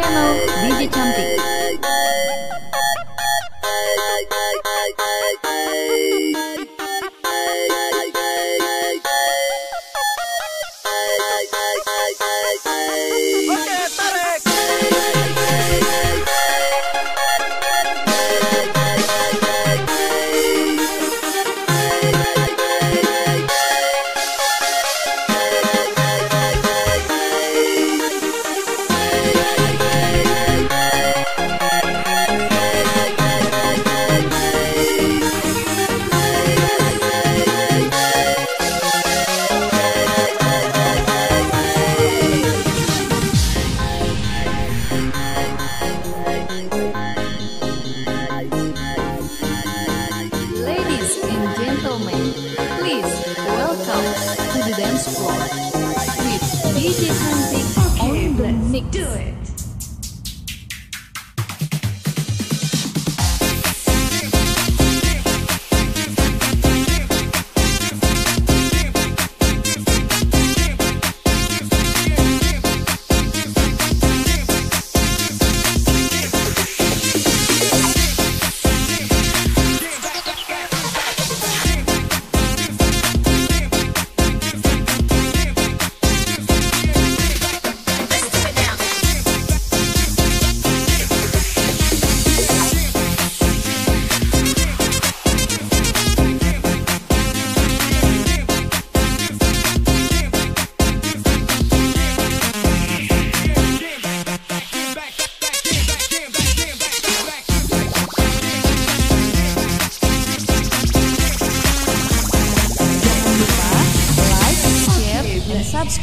channel DJ Cantik.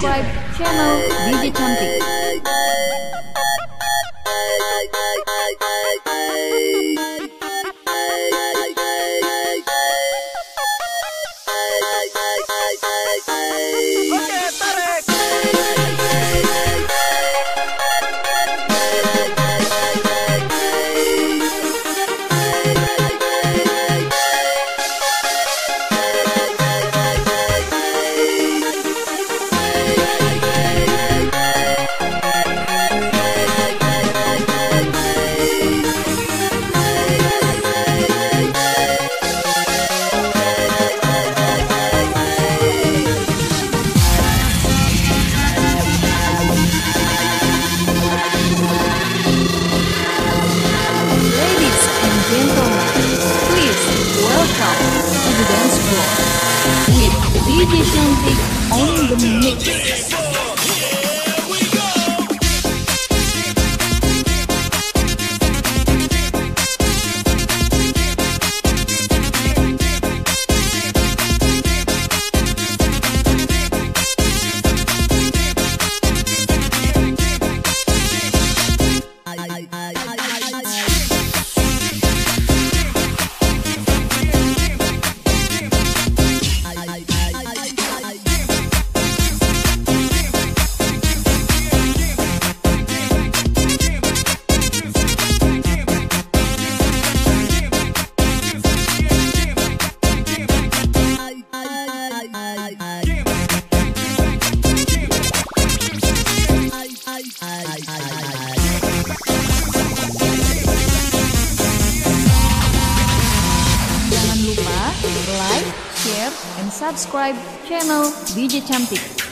subscribe channel DJ Cantik. Nick. Jangan lupa like, share, and subscribe channel DJ Cantik.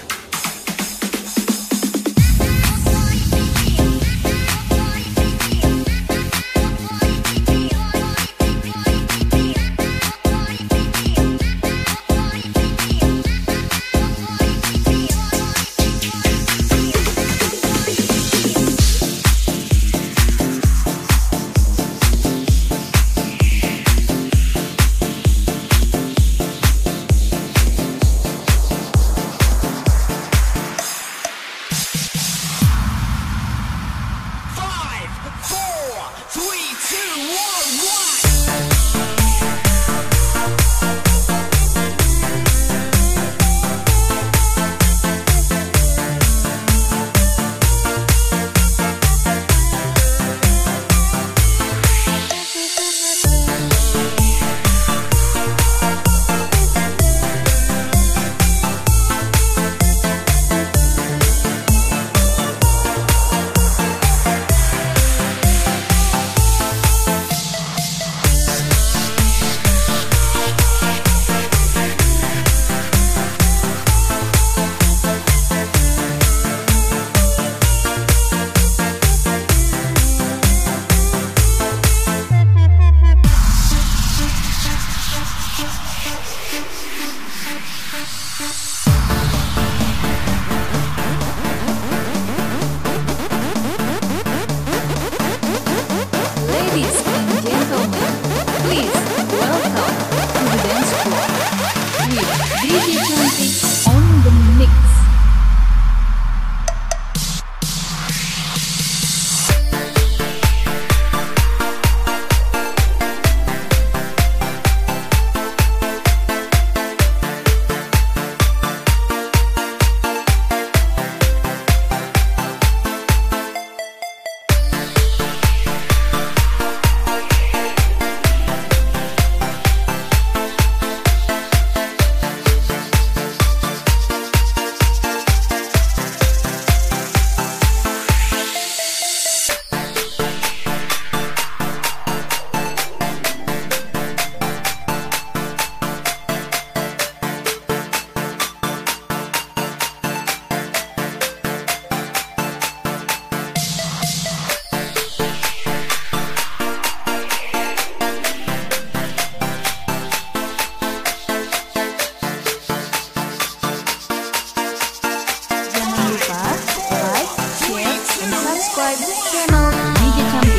subscribe the channel.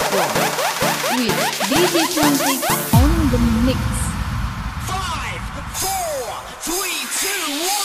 Squad with DJ Transit on the mix. Five, four, three, two, one.